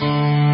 嗯